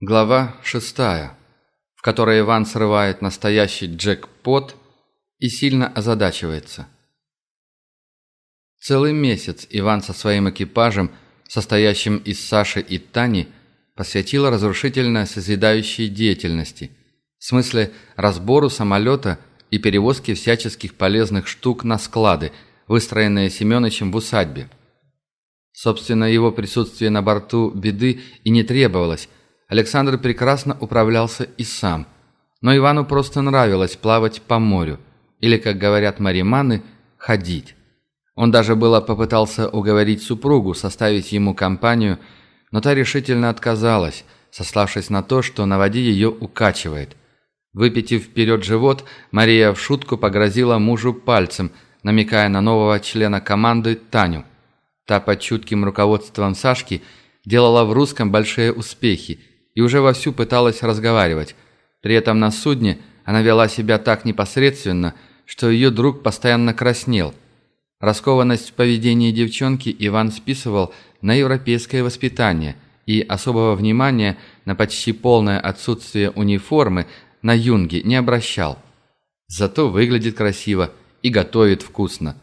Глава шестая, в которой Иван срывает настоящий джекпот и сильно озадачивается. Целый месяц Иван со своим экипажем, состоящим из Саши и Тани, посвятил разрушительно созидающей деятельности, в смысле разбору самолета и перевозке всяческих полезных штук на склады, выстроенные Семеновичем в усадьбе. Собственно, его присутствие на борту беды и не требовалось, Александр прекрасно управлялся и сам. Но Ивану просто нравилось плавать по морю, или, как говорят мариманы, ходить. Он даже было попытался уговорить супругу составить ему компанию, но та решительно отказалась, сославшись на то, что на воде ее укачивает. Выпитив вперед живот, Мария в шутку погрозила мужу пальцем, намекая на нового члена команды Таню. Та под чутким руководством Сашки делала в русском большие успехи и уже вовсю пыталась разговаривать. При этом на судне она вела себя так непосредственно, что ее друг постоянно краснел. Раскованность в поведении девчонки Иван списывал на европейское воспитание и особого внимания на почти полное отсутствие униформы на юнге не обращал. Зато выглядит красиво и готовит вкусно.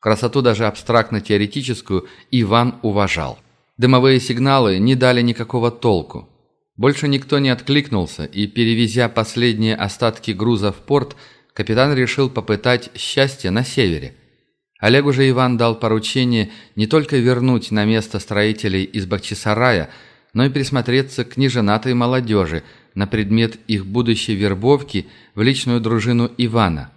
Красоту даже абстрактно-теоретическую Иван уважал. Дымовые сигналы не дали никакого толку. Больше никто не откликнулся, и, перевезя последние остатки груза в порт, капитан решил попытать счастье на севере. Олегу же Иван дал поручение не только вернуть на место строителей из Бахчисарая, но и присмотреться к неженатой молодежи на предмет их будущей вербовки в личную дружину Ивана.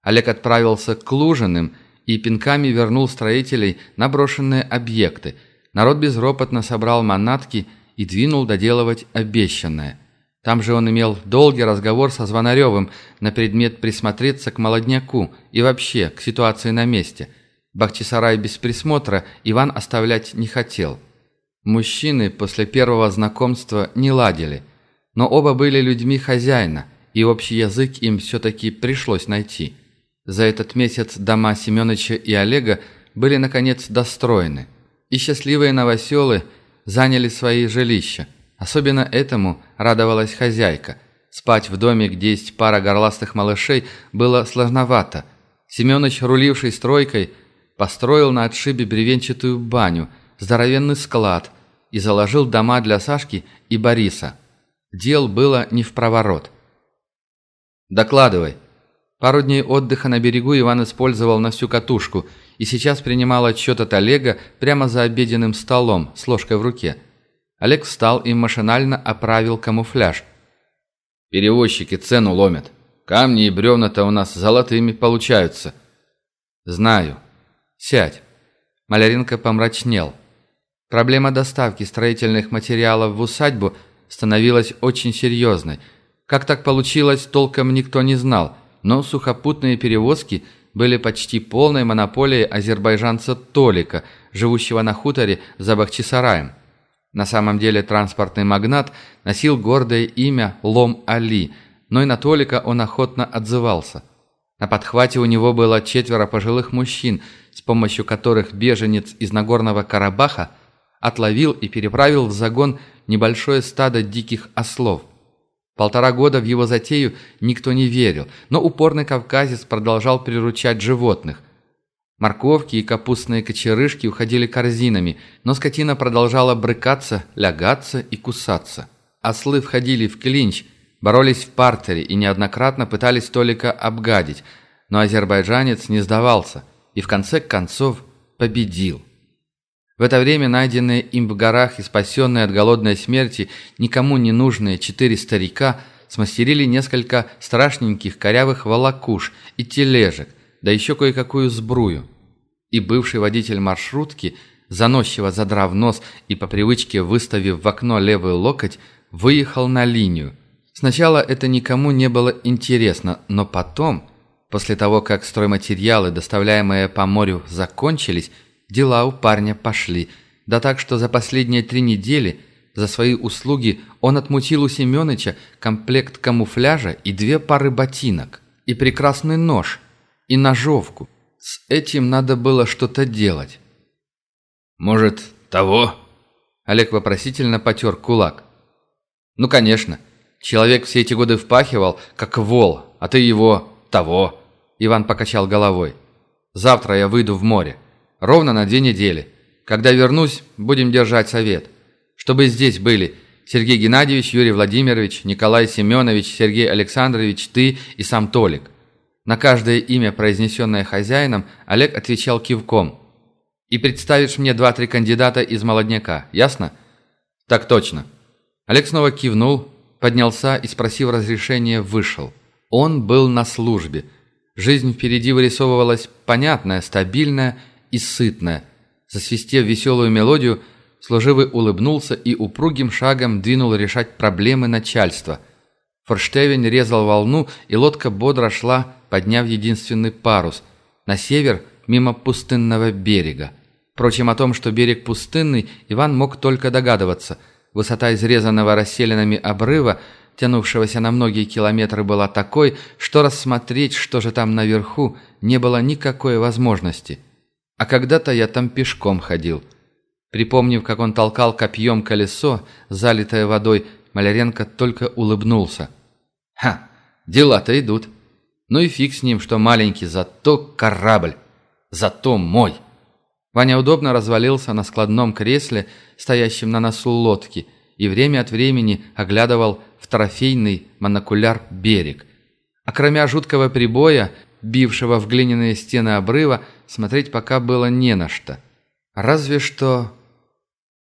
Олег отправился к Лужиным и пинками вернул строителей на брошенные объекты. Народ безропотно собрал манатки – и двинул доделывать обещанное. Там же он имел долгий разговор со Звонаревым на предмет присмотреться к молодняку и вообще к ситуации на месте. Бахчисарай без присмотра Иван оставлять не хотел. Мужчины после первого знакомства не ладили, но оба были людьми хозяина, и общий язык им все-таки пришлось найти. За этот месяц дома Семеновича и Олега были наконец достроены, и счастливые новоселы – заняли свои жилища. Особенно этому радовалась хозяйка. Спать в доме, где есть пара горластых малышей, было сложновато. Семёныч, руливший стройкой, построил на отшибе бревенчатую баню, здоровенный склад и заложил дома для Сашки и Бориса. Дел было не в проворот. «Докладывай». Пару дней отдыха на берегу Иван использовал на всю катушку – и сейчас принимал отчет от Олега прямо за обеденным столом с ложкой в руке. Олег встал и машинально оправил камуфляж. «Перевозчики цену ломят. Камни и бревна-то у нас золотыми получаются». «Знаю. Сядь». Маляренко помрачнел. Проблема доставки строительных материалов в усадьбу становилась очень серьезной. Как так получилось, толком никто не знал, но сухопутные перевозки – были почти полной монополией азербайджанца Толика, живущего на хуторе за Бахчисараем. На самом деле транспортный магнат носил гордое имя Лом Али, но и на Толика он охотно отзывался. На подхвате у него было четверо пожилых мужчин, с помощью которых беженец из Нагорного Карабаха отловил и переправил в загон небольшое стадо диких ослов – Полтора года в его затею никто не верил, но упорный кавказец продолжал приручать животных. Морковки и капустные кочерышки уходили корзинами, но скотина продолжала брыкаться, лягаться и кусаться. Ослы входили в клинч, боролись в партере и неоднократно пытались только обгадить, но азербайджанец не сдавался и в конце концов победил. В это время найденные им в горах и спасенные от голодной смерти никому не нужные четыре старика смастерили несколько страшненьких корявых волокуш и тележек, да еще кое-какую сбрую. И бывший водитель маршрутки, заносчиво задрав нос и по привычке выставив в окно левый локоть, выехал на линию. Сначала это никому не было интересно, но потом, после того, как стройматериалы, доставляемые по морю, закончились, Дела у парня пошли. Да так, что за последние три недели за свои услуги он отмутил у Семёныча комплект камуфляжа и две пары ботинок, и прекрасный нож, и ножовку. С этим надо было что-то делать. «Может, того?» Олег вопросительно потер кулак. «Ну, конечно. Человек все эти годы впахивал, как вол, а ты его... того». Иван покачал головой. «Завтра я выйду в море. Ровно на две недели. Когда вернусь, будем держать совет. Чтобы здесь были Сергей Геннадьевич, Юрий Владимирович, Николай Семенович, Сергей Александрович, ты и сам Толик». На каждое имя, произнесенное хозяином, Олег отвечал кивком. «И представишь мне два-три кандидата из молодняка, ясно?» «Так точно». Олег снова кивнул, поднялся и, спросив разрешения, вышел. Он был на службе. Жизнь впереди вырисовывалась понятная, стабильная и сытная. Засвистев веселую мелодию, служивый улыбнулся и упругим шагом двинул решать проблемы начальства. Форштевень резал волну, и лодка бодро шла, подняв единственный парус. На север, мимо пустынного берега. Впрочем, о том, что берег пустынный, Иван мог только догадываться. Высота изрезанного расселенными обрыва, тянувшегося на многие километры, была такой, что рассмотреть, что же там наверху, не было никакой возможности. А когда-то я там пешком ходил. Припомнив, как он толкал копьем колесо, залитое водой, Маляренко только улыбнулся. «Ха, дела-то идут. Ну и фиг с ним, что маленький, зато корабль. Зато мой». Ваня удобно развалился на складном кресле, стоящем на носу лодки, и время от времени оглядывал в трофейный монокуляр берег. А кроме жуткого прибоя, бившего в глиняные стены обрыва, смотреть пока было не на что. Разве что...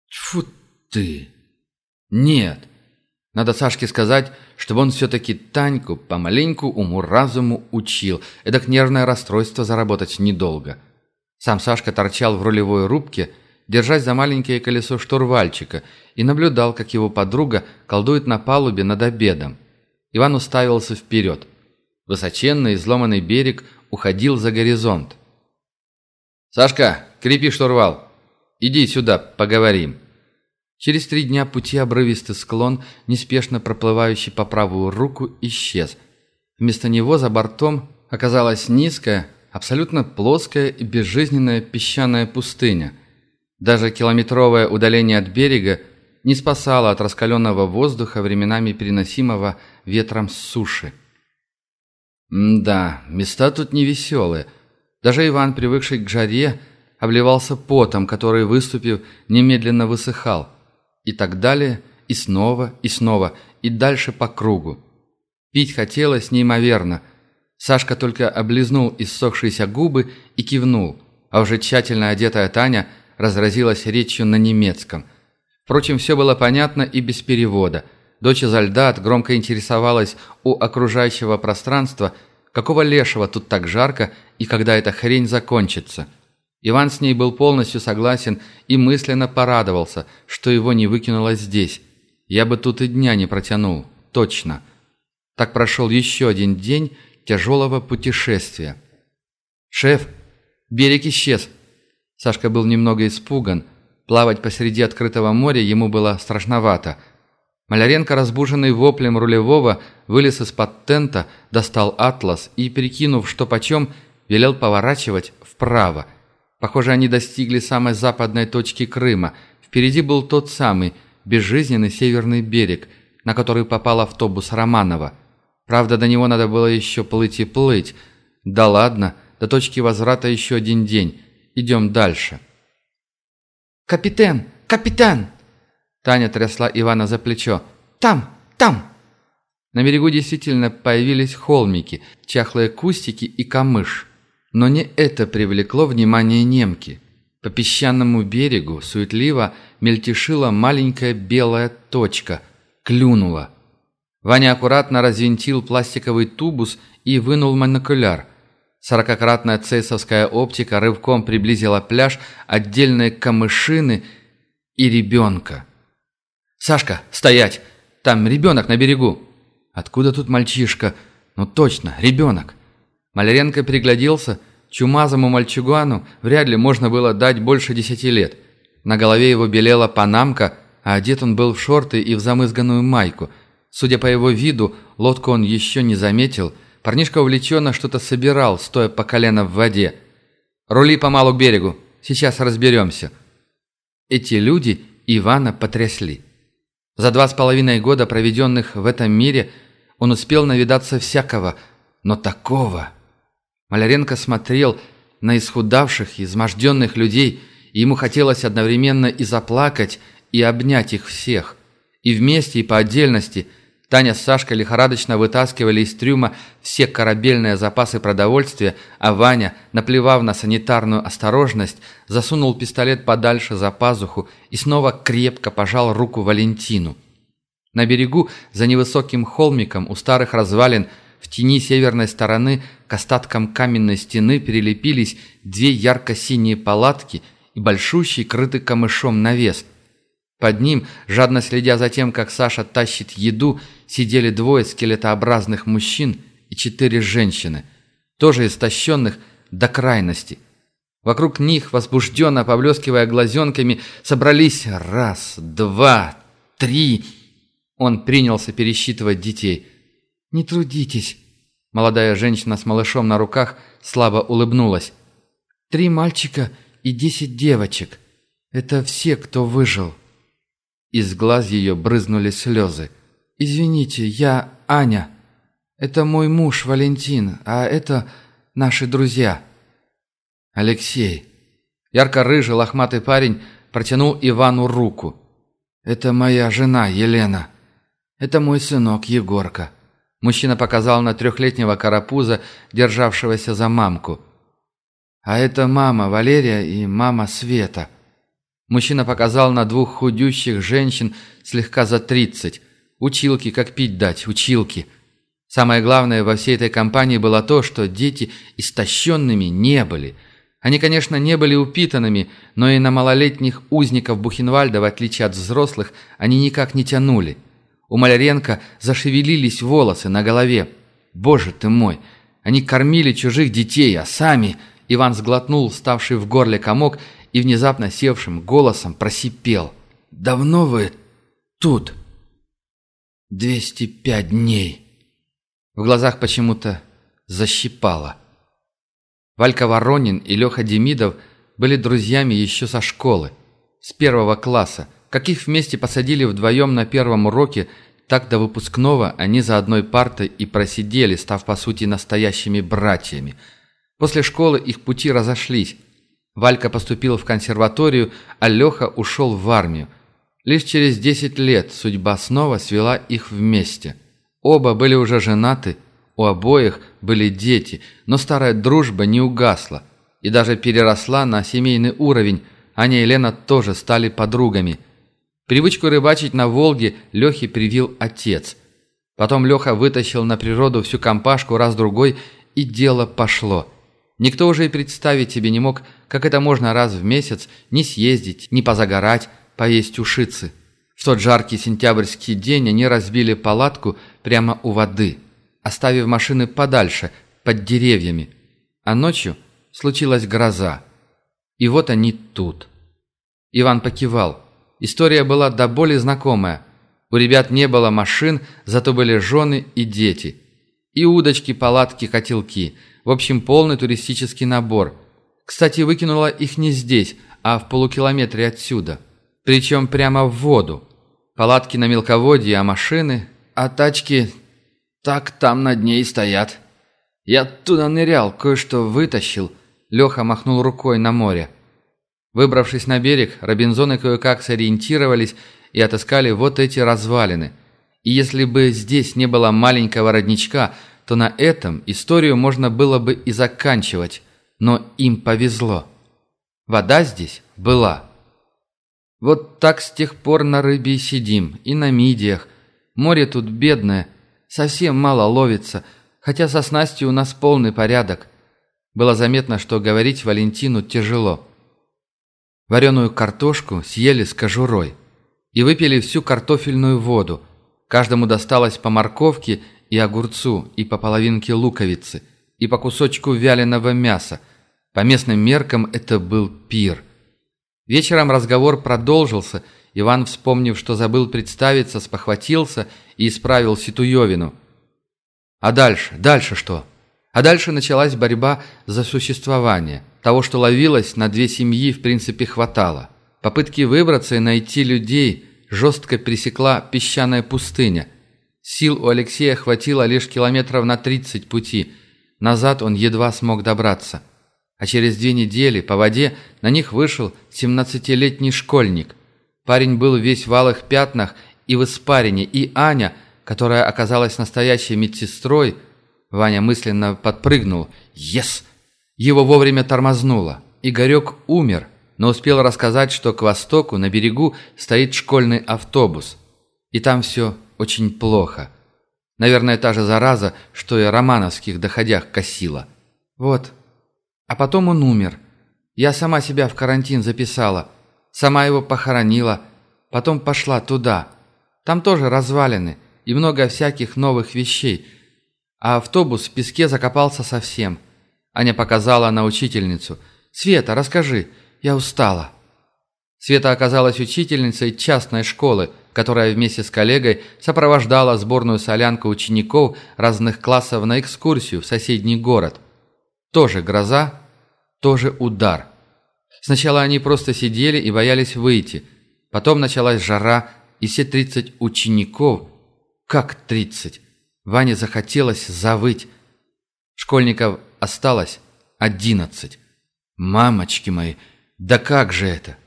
Тьфу ты! Нет! Надо Сашке сказать, чтобы он все-таки Таньку помаленьку уму-разуму учил. Эдак нервное расстройство заработать недолго. Сам Сашка торчал в рулевой рубке, держась за маленькое колесо штурвальчика, и наблюдал, как его подруга колдует на палубе над обедом. Иван уставился вперед. Высоченный изломанный берег уходил за горизонт. «Сашка, крепи штурвал! Иди сюда, поговорим!» Через три дня пути обрывистый склон, неспешно проплывающий по правую руку, исчез. Вместо него за бортом оказалась низкая, абсолютно плоская и безжизненная песчаная пустыня. Даже километровое удаление от берега не спасало от раскаленного воздуха, временами переносимого ветром с суши. Да, места тут невеселые – даже Иван, привыкший к жаре, обливался потом, который, выступив, немедленно высыхал. И так далее, и снова, и снова, и дальше по кругу. Пить хотелось неимоверно. Сашка только облизнул иссохшиеся губы и кивнул, а уже тщательно одетая Таня разразилась речью на немецком. Впрочем, все было понятно и без перевода. Дочь Зальдат громко интересовалась у окружающего пространства – Какого лешего тут так жарко и когда эта хрень закончится? Иван с ней был полностью согласен и мысленно порадовался, что его не выкинуло здесь. Я бы тут и дня не протянул, точно. Так прошел еще один день тяжелого путешествия. «Шеф, берег исчез!» Сашка был немного испуган. Плавать посреди открытого моря ему было страшновато – Маляренко, разбуженный воплем рулевого, вылез из-под тента, достал атлас и, перекинув что почем, велел поворачивать вправо. Похоже, они достигли самой западной точки Крыма. Впереди был тот самый, безжизненный северный берег, на который попал автобус Романова. Правда, до него надо было еще плыть и плыть. Да ладно, до точки возврата еще один день. Идем дальше. «Капитан! Капитан!» Таня трясла Ивана за плечо. «Там! Там!» На берегу действительно появились холмики, чахлые кустики и камыш. Но не это привлекло внимание немки. По песчаному берегу суетливо мельтешила маленькая белая точка. Клюнула. Ваня аккуратно развинтил пластиковый тубус и вынул монокуляр. Сорокократная цейсовская оптика рывком приблизила пляж, отдельные камышины и ребенка. «Сашка, стоять! Там ребенок на берегу!» «Откуда тут мальчишка? Ну точно, ребенок!» Маляренко пригляделся. Чумазому мальчугану вряд ли можно было дать больше десяти лет. На голове его белела панамка, а одет он был в шорты и в замызганную майку. Судя по его виду, лодку он еще не заметил. Парнишка увлеченно что-то собирал, стоя по колено в воде. «Рули помалу к берегу, сейчас разберемся». Эти люди Ивана потрясли. За два с половиной года, проведенных в этом мире, он успел навидаться всякого, но такого... Маляренко смотрел на исхудавших, изможденных людей, и ему хотелось одновременно и заплакать, и обнять их всех. И вместе, и по отдельности – Таня с Сашкой лихорадочно вытаскивали из трюма все корабельные запасы продовольствия, а Ваня, наплевав на санитарную осторожность, засунул пистолет подальше за пазуху и снова крепко пожал руку Валентину. На берегу, за невысоким холмиком у старых развалин, в тени северной стороны к остаткам каменной стены перелепились две ярко-синие палатки и большущий крытый камышом навес – под ним, жадно следя за тем, как Саша тащит еду, сидели двое скелетообразных мужчин и четыре женщины, тоже истощенных до крайности. Вокруг них, возбужденно поблескивая глазенками, собрались раз, два, три. Он принялся пересчитывать детей. «Не трудитесь», — молодая женщина с малышом на руках слабо улыбнулась. «Три мальчика и десять девочек. Это все, кто выжил». Из глаз ее брызнули слезы. «Извините, я Аня. Это мой муж Валентин, а это наши друзья». «Алексей». Ярко-рыжий лохматый парень протянул Ивану руку. «Это моя жена Елена. Это мой сынок Егорка». Мужчина показал на трехлетнего карапуза, державшегося за мамку. «А это мама Валерия и мама Света». Мужчина показал на двух худющих женщин слегка за тридцать. Училки, как пить дать, училки. Самое главное во всей этой компании было то, что дети истощенными не были. Они, конечно, не были упитанными, но и на малолетних узников Бухенвальда, в отличие от взрослых, они никак не тянули. У Маляренко зашевелились волосы на голове. «Боже ты мой! Они кормили чужих детей, а сами...» Иван сглотнул ставший в горле комок и внезапно севшим голосом просипел. «Давно вы тут?» «Двести пять дней». В глазах почему-то защипало. Валька Воронин и Леха Демидов были друзьями еще со школы, с первого класса. Каких вместе посадили вдвоем на первом уроке, так до выпускного они за одной партой и просидели, став по сути настоящими братьями. После школы их пути разошлись. Валька поступил в консерваторию, а Леха ушел в армию. Лишь через 10 лет судьба снова свела их вместе. Оба были уже женаты, у обоих были дети, но старая дружба не угасла и даже переросла на семейный уровень. Аня и Лена тоже стали подругами. Привычку рыбачить на Волге Лехе привил отец. Потом Леха вытащил на природу всю компашку раз-другой, и дело пошло – Никто уже и представить себе не мог, как это можно раз в месяц не съездить, не позагорать, поесть ушицы. В тот жаркий сентябрьский день они разбили палатку прямо у воды, оставив машины подальше, под деревьями. А ночью случилась гроза. И вот они тут. Иван покивал. История была до боли знакомая. У ребят не было машин, зато были жены и дети. И удочки, палатки, котелки – в общем, полный туристический набор. Кстати, выкинула их не здесь, а в полукилометре отсюда. Причем прямо в воду. Палатки на мелководье, а машины... А тачки... Так там над ней стоят. Я туда нырял, кое-что вытащил. Леха махнул рукой на море. Выбравшись на берег, Робинзоны кое-как сориентировались и отыскали вот эти развалины. И если бы здесь не было маленького родничка, то на этом историю можно было бы и заканчивать, но им повезло. Вода здесь была. Вот так с тех пор на рыбе и сидим, и на мидиях. Море тут бедное, совсем мало ловится, хотя со снастью у нас полный порядок. Было заметно, что говорить Валентину тяжело. Вареную картошку съели с кожурой и выпили всю картофельную воду. Каждому досталось по морковке и огурцу, и по половинке луковицы, и по кусочку вяленого мяса. По местным меркам это был пир. Вечером разговор продолжился. Иван, вспомнив, что забыл представиться, спохватился и исправил Ситуевину. А дальше? Дальше что? А дальше началась борьба за существование. Того, что ловилось, на две семьи в принципе хватало. Попытки выбраться и найти людей, жестко пересекла песчаная пустыня. Сил у Алексея хватило лишь километров на 30 пути. Назад он едва смог добраться. А через две недели по воде на них вышел 17-летний школьник. Парень был весь в алых пятнах и в испарине, и Аня, которая оказалась настоящей медсестрой, Ваня мысленно подпрыгнул. «Ес!» Его вовремя тормознуло. Игорек умер, но успел рассказать, что к востоку, на берегу, стоит школьный автобус. И там все очень плохо. Наверное, та же зараза, что и романовских доходях косила. Вот. А потом он умер. Я сама себя в карантин записала. Сама его похоронила. Потом пошла туда. Там тоже развалины и много всяких новых вещей. А автобус в песке закопался совсем. Аня показала на учительницу. «Света, расскажи, я устала». Света оказалась учительницей частной школы, которая вместе с коллегой сопровождала сборную солянку учеников разных классов на экскурсию в соседний город. Тоже гроза, тоже удар. Сначала они просто сидели и боялись выйти. Потом началась жара, и все 30 учеников... Как 30? Ване захотелось завыть. Школьников осталось 11. Мамочки мои, да как же это?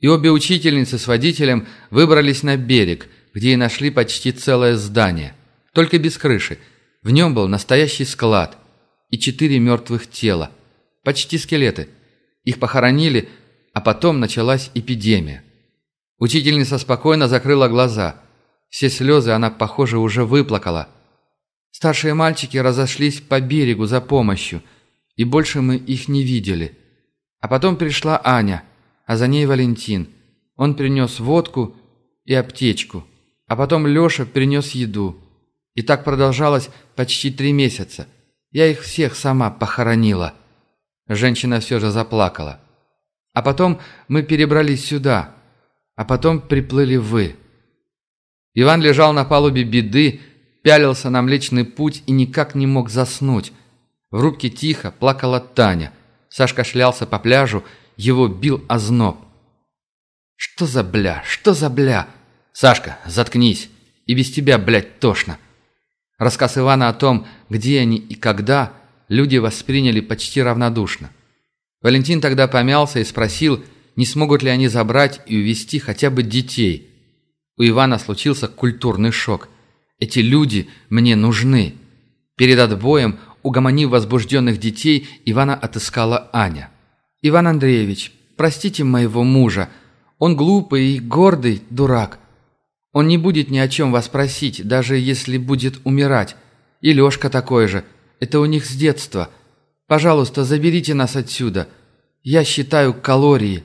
И обе учительницы с водителем выбрались на берег, где и нашли почти целое здание. Только без крыши. В нем был настоящий склад. И четыре мертвых тела. Почти скелеты. Их похоронили, а потом началась эпидемия. Учительница спокойно закрыла глаза. Все слезы она, похоже, уже выплакала. Старшие мальчики разошлись по берегу за помощью, и больше мы их не видели. А потом пришла Аня, а за ней Валентин. Он принес водку и аптечку, а потом Леша принес еду. И так продолжалось почти три месяца. Я их всех сама похоронила. Женщина все же заплакала. А потом мы перебрались сюда, а потом приплыли вы. Иван лежал на палубе беды, пялился на Млечный Путь и никак не мог заснуть. В рубке тихо плакала Таня. Сашка шлялся по пляжу, его бил озноб. «Что за бля? Что за бля?» «Сашка, заткнись. И без тебя, блядь, тошно». Рассказ Ивана о том, где они и когда, люди восприняли почти равнодушно. Валентин тогда помялся и спросил, не смогут ли они забрать и увезти хотя бы детей. У Ивана случился культурный шок – эти люди мне нужны. Перед отбоем, угомонив возбужденных детей, Ивана отыскала Аня. «Иван Андреевич, простите моего мужа. Он глупый и гордый дурак. Он не будет ни о чем вас просить, даже если будет умирать. И Лешка такой же. Это у них с детства. Пожалуйста, заберите нас отсюда. Я считаю калории.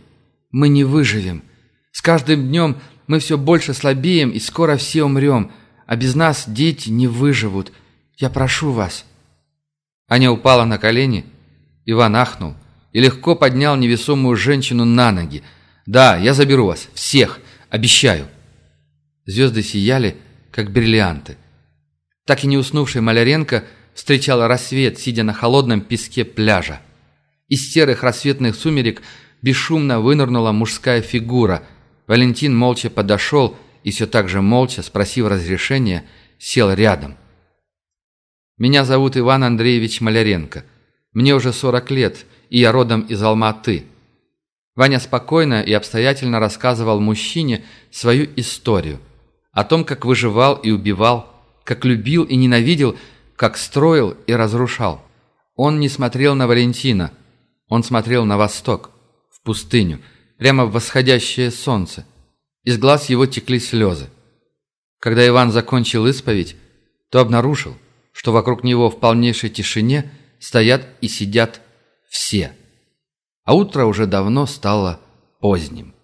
Мы не выживем. С каждым днем мы все больше слабеем и скоро все умрем» а без нас дети не выживут. Я прошу вас». Аня упала на колени. Иван ахнул и легко поднял невесомую женщину на ноги. «Да, я заберу вас. Всех. Обещаю». Звезды сияли, как бриллианты. Так и не уснувший Маляренко встречал рассвет, сидя на холодном песке пляжа. Из серых рассветных сумерек бесшумно вынырнула мужская фигура. Валентин молча подошел и все так же молча, спросив разрешения, сел рядом. «Меня зовут Иван Андреевич Маляренко. Мне уже 40 лет, и я родом из Алматы». Ваня спокойно и обстоятельно рассказывал мужчине свою историю. О том, как выживал и убивал, как любил и ненавидел, как строил и разрушал. Он не смотрел на Валентина. Он смотрел на восток, в пустыню, прямо в восходящее солнце. Из глаз его текли слезы. Когда Иван закончил исповедь, то обнаружил, что вокруг него в полнейшей тишине стоят и сидят все. А утро уже давно стало поздним.